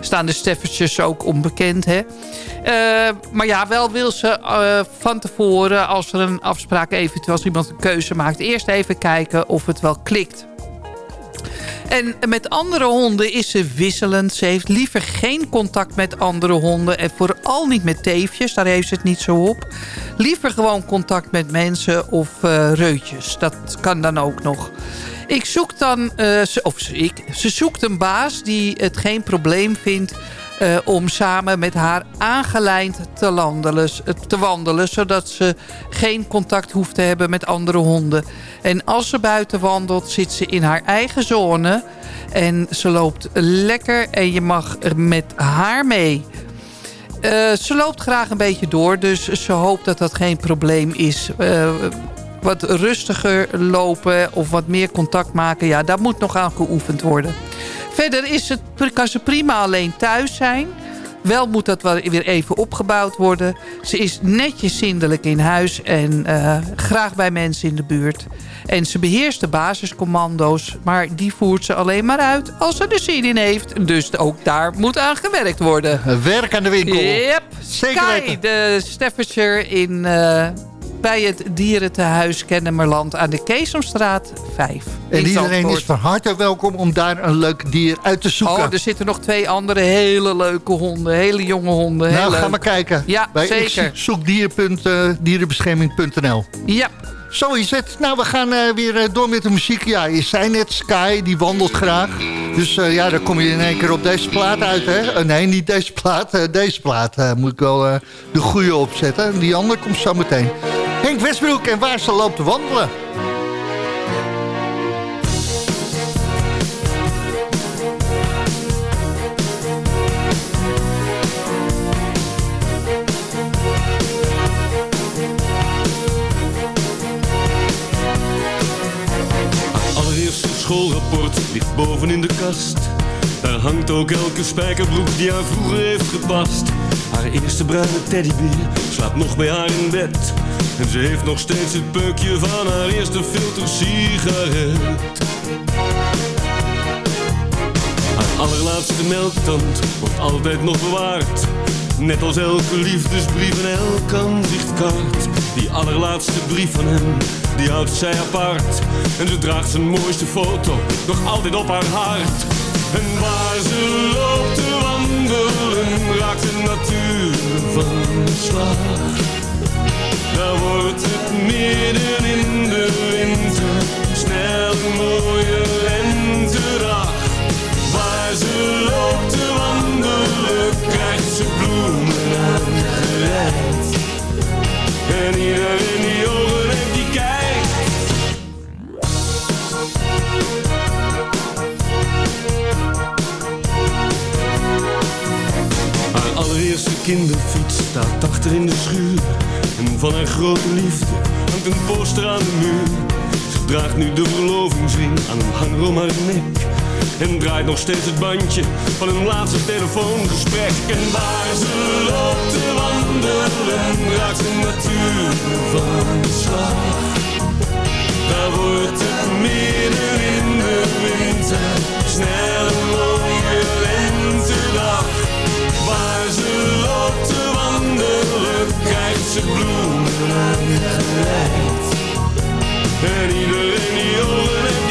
Staan de Steffertjes ook onbekend, hè? Uh, maar ja, wel wil ze van tevoren, als er een afspraak eventueel als iemand een keuze maakt... eerst even kijken of het wel klikt. En met andere honden is ze wisselend. Ze heeft liever geen contact met andere honden. En vooral niet met teefjes, daar heeft ze het niet zo op. Liever gewoon contact met mensen of uh, reutjes. Dat kan dan ook nog. Ik zoek dan, uh, of ik, ze zoekt een baas die het geen probleem vindt uh, om samen met haar aangelijnd te, landelen, te wandelen... zodat ze geen contact hoeft te hebben met andere honden. En als ze buiten wandelt, zit ze in haar eigen zone... en ze loopt lekker en je mag met haar mee... Uh, ze loopt graag een beetje door, dus ze hoopt dat dat geen probleem is. Wat rustiger lopen of wat meer contact maken... ja, dat moet nog aan geoefend worden. Verder is het, kan ze prima alleen thuis zijn. Wel moet dat wel weer even opgebouwd worden. Ze is netjes zindelijk in huis en uh, graag bij mensen in de buurt. En ze beheerst de basiscommando's, maar die voert ze alleen maar uit als ze er zin in heeft. Dus ook daar moet aan gewerkt worden.
Werk aan de winkel.
Yep. Zeker Sky, de Staffordshire in... Uh, bij het dierentehuis Kennemerland aan de Keesomstraat 5.
En iedereen is van harte welkom om daar een leuk dier uit te zoeken.
Oh, er zitten nog twee andere hele leuke honden, hele jonge honden.
Nou, ga maar kijken.
Ja, bij zeker.
Zoekdier.dierenbescherming.nl
Ja.
Zo is het. Nou, we gaan uh, weer uh, door met de muziek. Ja, je zei net, Sky, die wandelt graag. Dus uh, ja, dan kom je in één keer op deze plaat uit, hè? nee, niet deze plaat. deze plaat moet ik wel de goede opzetten. Die andere komt zo meteen. Henk Westbroek en waar ze loopt wandelen.
Allereerste schoolrapport ligt boven in de kast. Daar hangt ook elke spijkerbroek die haar vroeger heeft gepast. Haar eerste bruine teddybeer slaapt nog bij haar in bed. En ze heeft nog steeds het peukje van haar eerste filter sigaret. Haar allerlaatste melktand wordt altijd nog bewaard. Net als elke liefdesbrief en elk aanzichtkaart. Die allerlaatste brief van hem, die houdt zij apart. En ze draagt zijn mooiste foto nog altijd op haar hart. En waar ze loopt te wandelen, raakt de natuur van slag. Daar wordt het midden in de winter snel een mooie lentedag. Waar ze loopt te wandelen, krijgt ze bloemen aangereikt. En iedereen kinderfiets staat achter in de schuur en van haar grote liefde hangt een poster aan de muur. Ze draagt nu de verlovingsring aan een hanger om haar nek. En draait nog steeds het bandje van hun laatste telefoongesprek. En waar ze loopt te wandelen, raakt de natuur van de slag. Daar wordt het midden in de winter snel een mooie lentedag. Waar ze op te wandelen krijgt ze bloemen. Aan
het En iedereen die jongen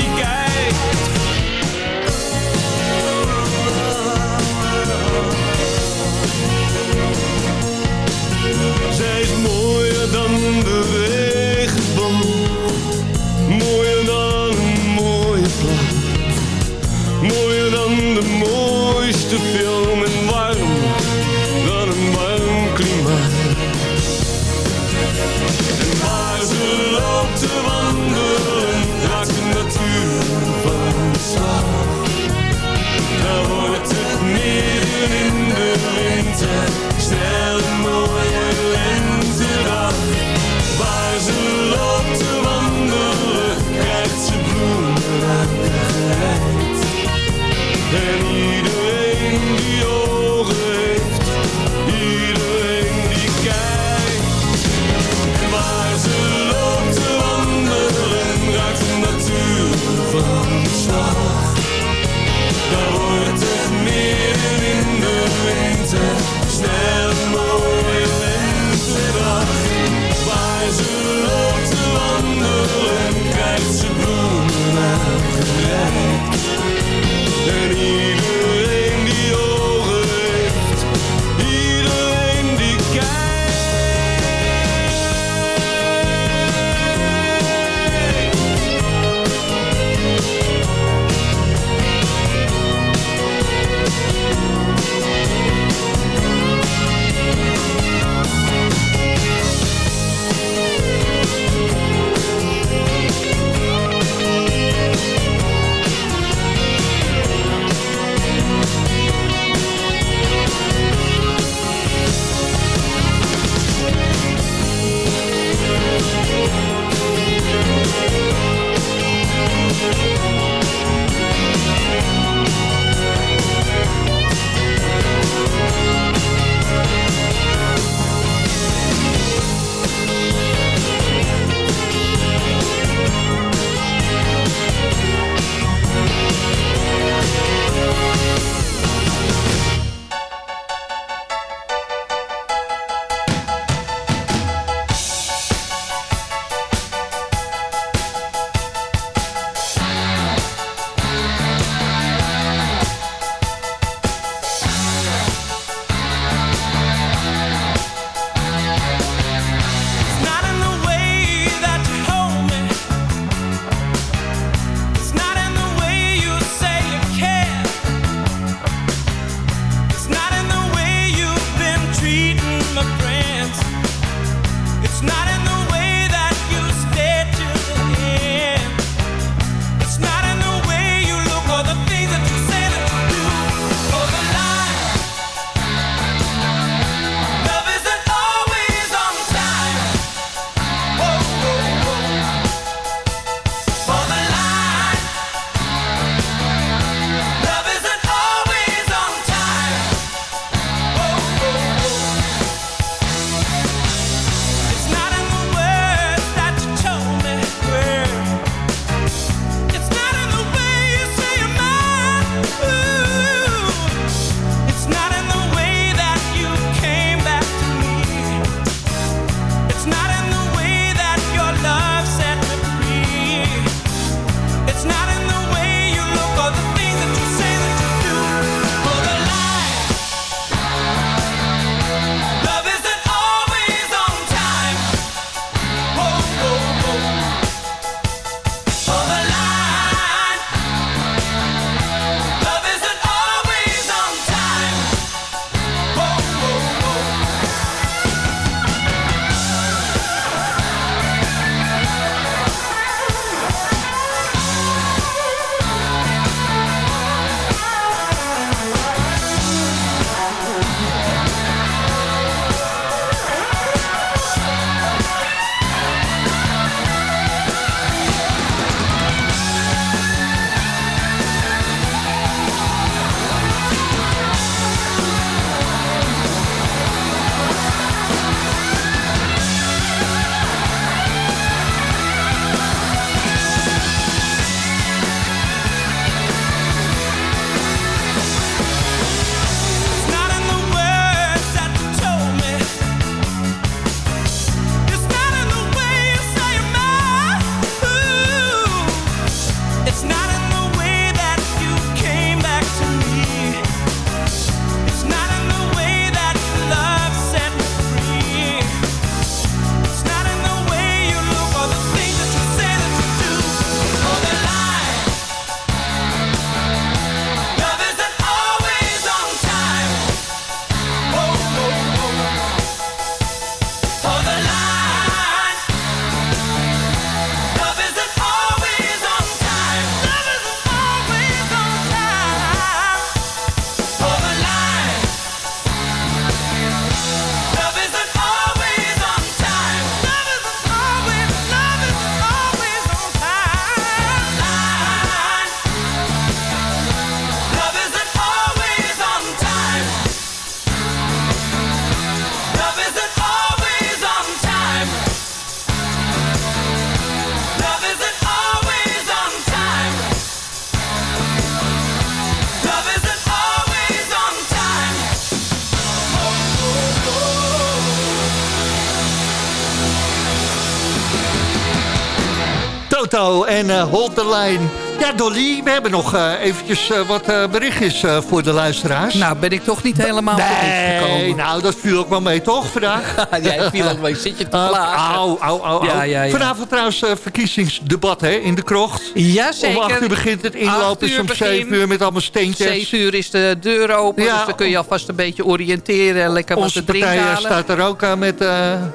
uh, Hold the Line. Ja, Dolly, we hebben nog uh, eventjes uh, wat berichtjes voor de luisteraars.
Nou, ben ik toch niet helemaal
nee, gekomen. nou, dat viel ook wel mee, toch, vandaag?
ja, viel ook mee. Zit je te plagen?
Au, au, au, ja, ja, ja. Vanavond trouwens verkiezingsdebat, hè, in de krocht.
Ja, zeker.
Om 8 uur begint het inlopen, is om 7 uur met allemaal steentjes.
7 uur is de deur open, dus dan kun je alvast een beetje oriënteren en lekker
wat
te drinken halen.
staat er ook aan met,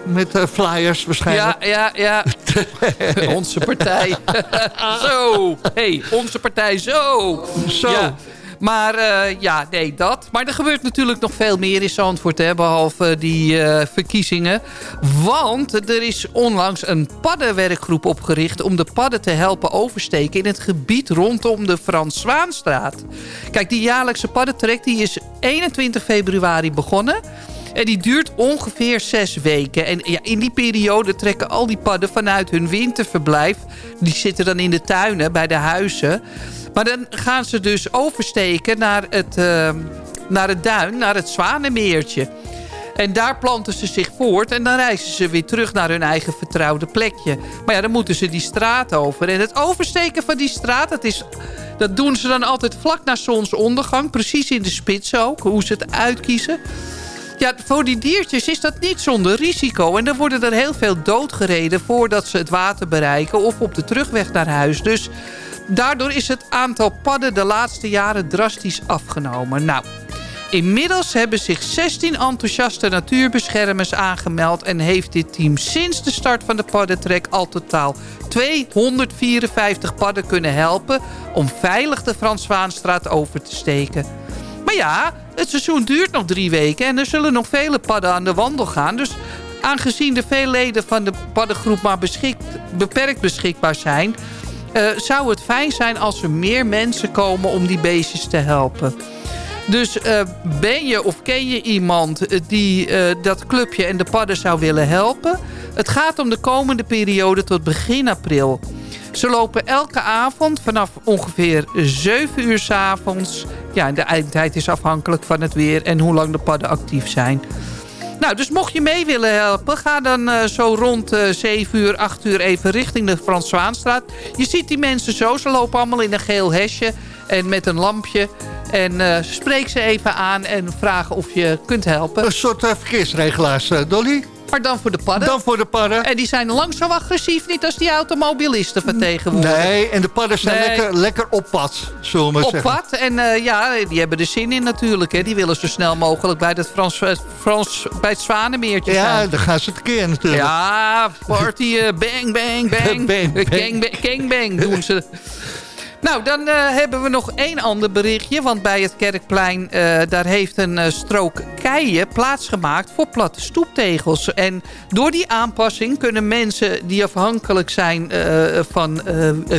met flyers waarschijnlijk.
Ja, ja, ja. Onze partij. zo. hey, onze partij. Zo.
Zo.
Ja. Maar uh, ja, nee, dat. Maar er gebeurt natuurlijk nog veel meer in Zandvoort, hè, behalve die uh, verkiezingen. Want er is onlangs een paddenwerkgroep opgericht... om de padden te helpen oversteken in het gebied rondom de Frans Zwaanstraat. Kijk, die jaarlijkse paddentrek die is 21 februari begonnen... En die duurt ongeveer zes weken. En ja, in die periode trekken al die padden vanuit hun winterverblijf. Die zitten dan in de tuinen bij de huizen. Maar dan gaan ze dus oversteken naar het, uh, naar het duin, naar het Zwanemeertje. En daar planten ze zich voort en dan reizen ze weer terug naar hun eigen vertrouwde plekje. Maar ja, dan moeten ze die straat over. En het oversteken van die straat, dat, is, dat doen ze dan altijd vlak na zonsondergang. Precies in de spits ook, hoe ze het uitkiezen. Ja, voor die diertjes is dat niet zonder risico. En er worden er heel veel doodgereden voordat ze het water bereiken... of op de terugweg naar huis. Dus daardoor is het aantal padden de laatste jaren drastisch afgenomen. Nou, Inmiddels hebben zich 16 enthousiaste natuurbeschermers aangemeld... en heeft dit team sinds de start van de paddentrek al totaal 254 padden kunnen helpen... om veilig de Frans Zwaanstraat over te steken. Maar ja, het seizoen duurt nog drie weken en er zullen nog vele padden aan de wandel gaan. Dus aangezien de veel leden van de paddengroep maar beperkt beschikbaar zijn... Uh, zou het fijn zijn als er meer mensen komen om die beestjes te helpen. Dus uh, ben je of ken je iemand die uh, dat clubje en de padden zou willen helpen? Het gaat om de komende periode tot begin april. Ze lopen elke avond vanaf ongeveer 7 uur s avonds. Ja, de eindtijd is afhankelijk van het weer en hoe lang de padden actief zijn. Nou, dus mocht je mee willen helpen, ga dan uh, zo rond uh, 7 uur, 8 uur even richting de Frans Zwaanstraat. Je ziet die mensen zo, ze lopen allemaal in een geel hesje en met een lampje. En uh, spreek ze even aan en vraag of je kunt helpen.
Een soort verkeersregelaars, Dolly?
Maar dan voor de padden.
Dan voor de padden.
En die zijn lang zo agressief niet als die automobilisten vertegenwoordigen.
Nee, en de padden zijn lekker, lekker op pad, zullen we
op
zeggen.
Op pad. En uh, ja, die hebben er zin in natuurlijk. Hè. Die willen zo snel mogelijk bij het, Frans, Frans, bij het Zwanemeertje
ja, zijn. Ja, dan gaan ze tekeer natuurlijk.
Ja, party, uh, bang, bang, bang. bang, bang. Gang, bang, gang, bang doen ze. Nou, dan uh, hebben we nog één ander berichtje. Want bij het Kerkplein, uh, daar heeft een uh, strook keien plaatsgemaakt voor platte stoeptegels. En door die aanpassing kunnen mensen die afhankelijk zijn van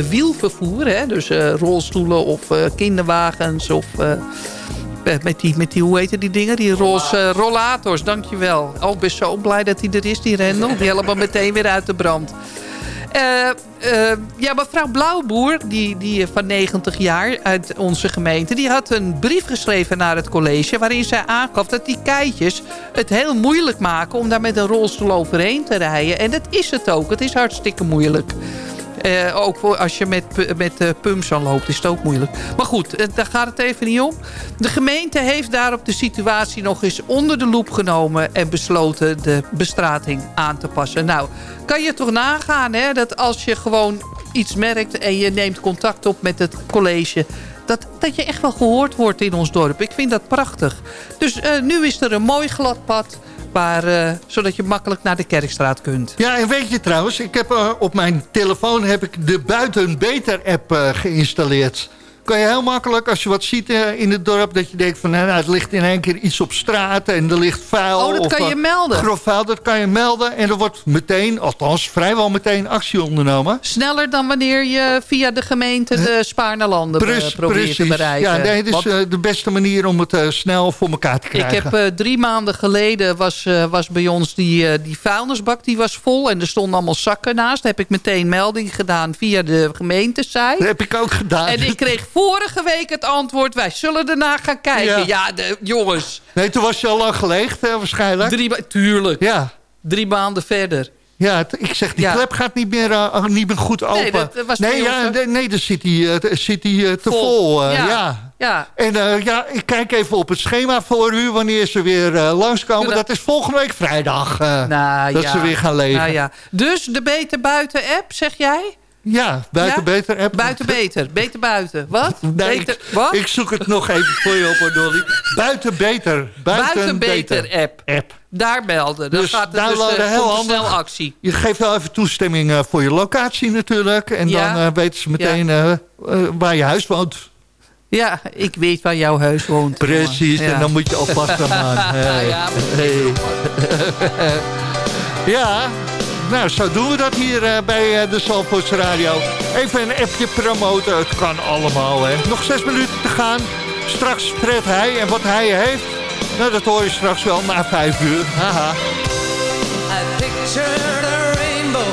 wielvervoer... Hè, dus rolstoelen of kinderwagens of... met die, met die, hoe heet die dingen? Die roze rollators, dankjewel. Oh, ik ben zo blij dat hij er is, die Rendel. Die helemaal meteen weer uit de brand. Uh, uh, ja, mevrouw Blauwboer, die, die van 90 jaar uit onze gemeente... die had een brief geschreven naar het college... waarin zij aangaf dat die keitjes het heel moeilijk maken... om daar met een rolstoel overheen te rijden. En dat is het ook. Het is hartstikke moeilijk. Uh, ook als je met, met uh, pumps aan loopt is het ook moeilijk. Maar goed, uh, daar gaat het even niet om. De gemeente heeft daarop de situatie nog eens onder de loep genomen... en besloten de bestrating aan te passen. Nou, kan je toch nagaan hè, dat als je gewoon iets merkt... en je neemt contact op met het college... Dat, dat je echt wel gehoord wordt in ons dorp. Ik vind dat prachtig. Dus nu is er een mooi glad pad maar, uh, zodat je makkelijk naar de Kerkstraat kunt.
Ja, en weet je trouwens, ik heb, uh, op mijn telefoon heb ik de Buiten Beter app uh, geïnstalleerd kan je heel makkelijk, als je wat ziet uh, in het dorp... dat je denkt van, nou, het ligt in één keer iets op straat... en er ligt vuil.
Oh, dat kan je uh, melden.
Grof vuil, dat kan je melden. En er wordt meteen, althans vrijwel meteen actie ondernomen.
Sneller dan wanneer je via de gemeente de Spaarnelanden Precies, probeert precies. te bereiken.
Ja, nee, dit is Want, de beste manier om het snel voor elkaar te krijgen.
Ik heb drie maanden geleden, was, was bij ons die, die vuilnisbak, die was vol... en er stonden allemaal zakken naast. Daar heb ik meteen melding gedaan via de gemeentesite.
Dat heb ik ook gedaan.
En ik kreeg vorige week het antwoord... wij zullen erna gaan kijken. Ja, de, jongens.
Nee, toen was je al lang geleegd, waarschijnlijk.
Drie, tuurlijk. Ja. Drie maanden verder.
Ja, ik zeg, die klep gaat niet meer, uh, niet meer goed open. Nee,
dat was
nee, ja, nee, nee, dan zit hij, uh, te vol. vol ja. ja.
ja.
En ja, ik kijk even op het schema voor u wanneer ze weer langskomen. Dat is volgende week vrijdag nou, dat ze weer gaan leven.
Nou, ja. Dus de Beter Buiten app, zeg jij?
Ja, buiten beter app.
Buiten beter, beter buiten. Wat?
beter, ik, wat? ik zoek het nog even voor je op, Dolly. Buiten beter. Buiten, beter,
app.
app.
Daar melden. Dan dus gaat het dus, uh, heel snel actie.
Je geeft wel even toestemming uh, voor je locatie natuurlijk. En ja. dan uh, weten ze meteen ja. waar je huis woont.
Ja, ik weet waar jouw huis woont.
Precies, en dan moet je oppassen, man.
Hey. Ja,
hey. ja, nou, zo doen we dat hier uh, bij uh, de Zalvoorts Radio. Even een appje promoten, het kan allemaal. Hè. Nog zes minuten te gaan. Straks spreekt hij en wat hij heeft. Nou, dat hoor je straks wel na vijf uur. Haha. I pictured a rainbow.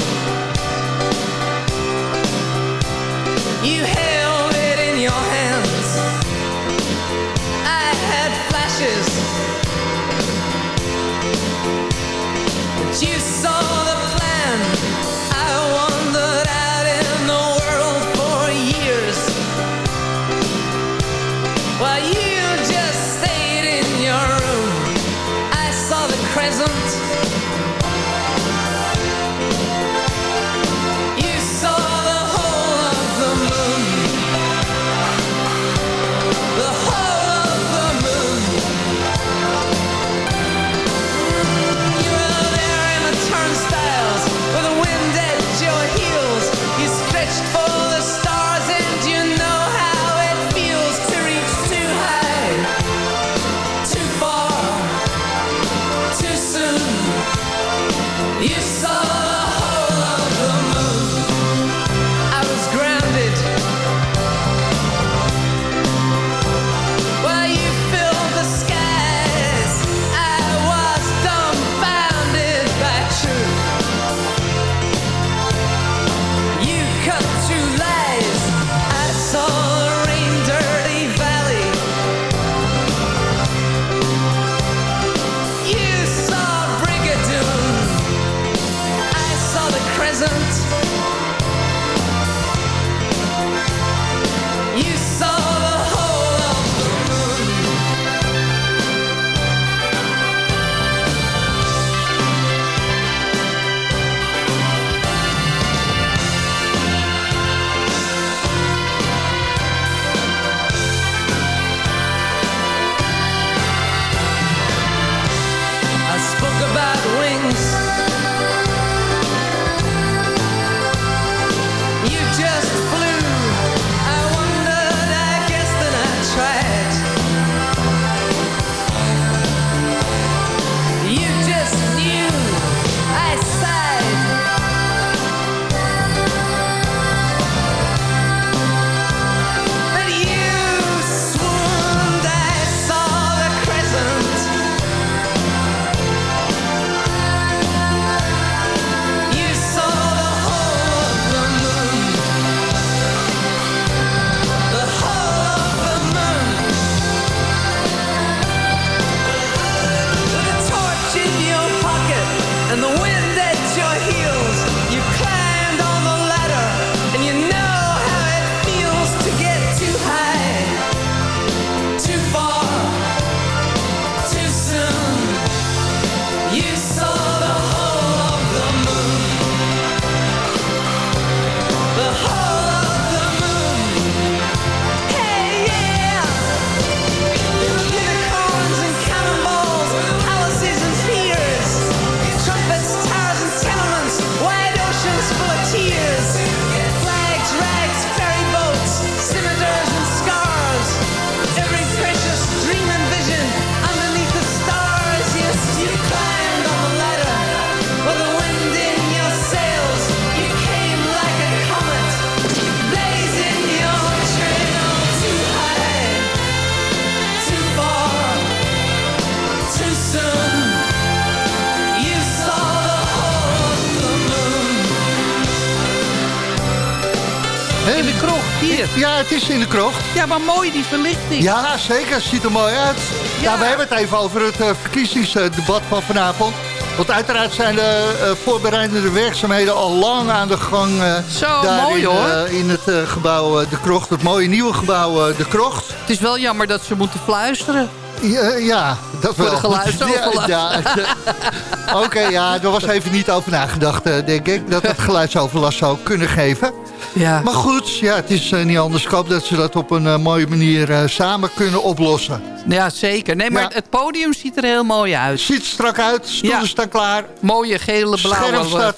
Is in de krocht.
Ja, maar mooi die verlichting.
Ja, zeker. Ziet er mooi uit. Ja, we hebben het even over het uh, verkiezingsdebat van vanavond. Want uiteraard zijn de uh, voorbereidende werkzaamheden al lang aan de gang. Uh,
Zo, mooi
in,
hoor.
in het gebouw De Krocht, het mooie nieuwe gebouw De Krocht.
Het is wel jammer dat ze moeten fluisteren.
Ja, ja dat
Voor
wel.
de geluidsoverlast. Ja,
ja. Oké, ja, er was even niet over nagedacht, denk ik. Dat het geluidsoverlast zou kunnen geven. Ja. Maar goed, ja, het is uh, niet anders. Ik hoop dat ze dat op een uh, mooie manier uh, samen kunnen oplossen.
Ja, zeker. Nee, maar ja. het podium ziet er heel mooi uit.
Ziet strak uit, stoelen ja. staan klaar.
Mooie gele, blauwe
Scherm staat,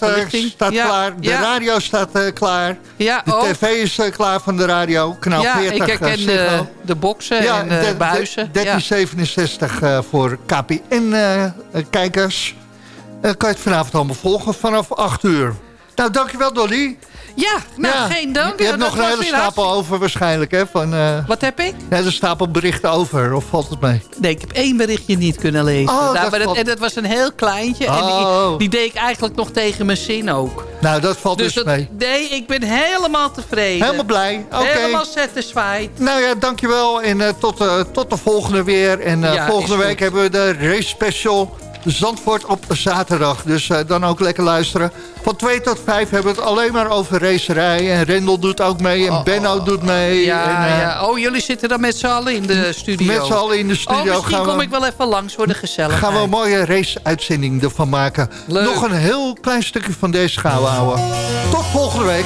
staat klaar, de radio staat klaar.
Ja,
de tv is klaar van de radio, kanaal
ja,
40.
ik herken de, de boksen en de, de buizen.
1367 voor KPN-kijkers. kan je het vanavond allemaal volgen vanaf 8 uur. Nou, dankjewel Dolly.
Ja, nou, ja. geen dank.
Je hebt nog een hele stapel over waarschijnlijk, hè? Van, uh,
Wat heb ik?
Een hele stapel berichten over, of valt het mee?
Nee, ik heb één berichtje niet kunnen lezen.
Oh,
nou,
dat valt...
en dat was een heel kleintje.
Oh.
En die, die, deed ik eigenlijk nog tegen mijn zin ook.
Nou, dat valt dus,
dus
dat, mee.
Nee, ik ben helemaal tevreden.
Helemaal blij, oké. Okay.
Helemaal satisfied.
Nou ja, dankjewel. En uh, tot, uh, tot de volgende weer. En ja, volgende week goed. hebben we de race special... Zandvoort op zaterdag. Dus uh, dan ook lekker luisteren. Van 2 tot 5 hebben we het alleen maar over racerij. En Rendel doet ook mee. En oh, Benno oh. doet mee.
Ja,
en, uh,
ja. Oh, jullie zitten dan met z'n allen in de studio?
Met z'n allen in de studio.
Oh, misschien
gaan
kom
we,
ik wel even langs voor de gezelligheid.
Gaan we een mooie race-uitzending ervan maken.
Leuk.
Nog een heel klein stukje van deze gaan we houden. Tot volgende week.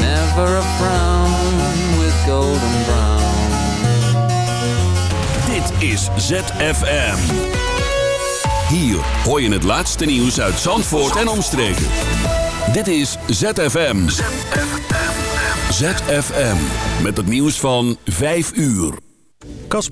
Never a frown with golden brown.
Dit is ZFM. Hier hoor je het laatste nieuws uit Zandvoort en omstreken. Dit is ZFM. ZFM. ZFM. Met het nieuws van 5 uur.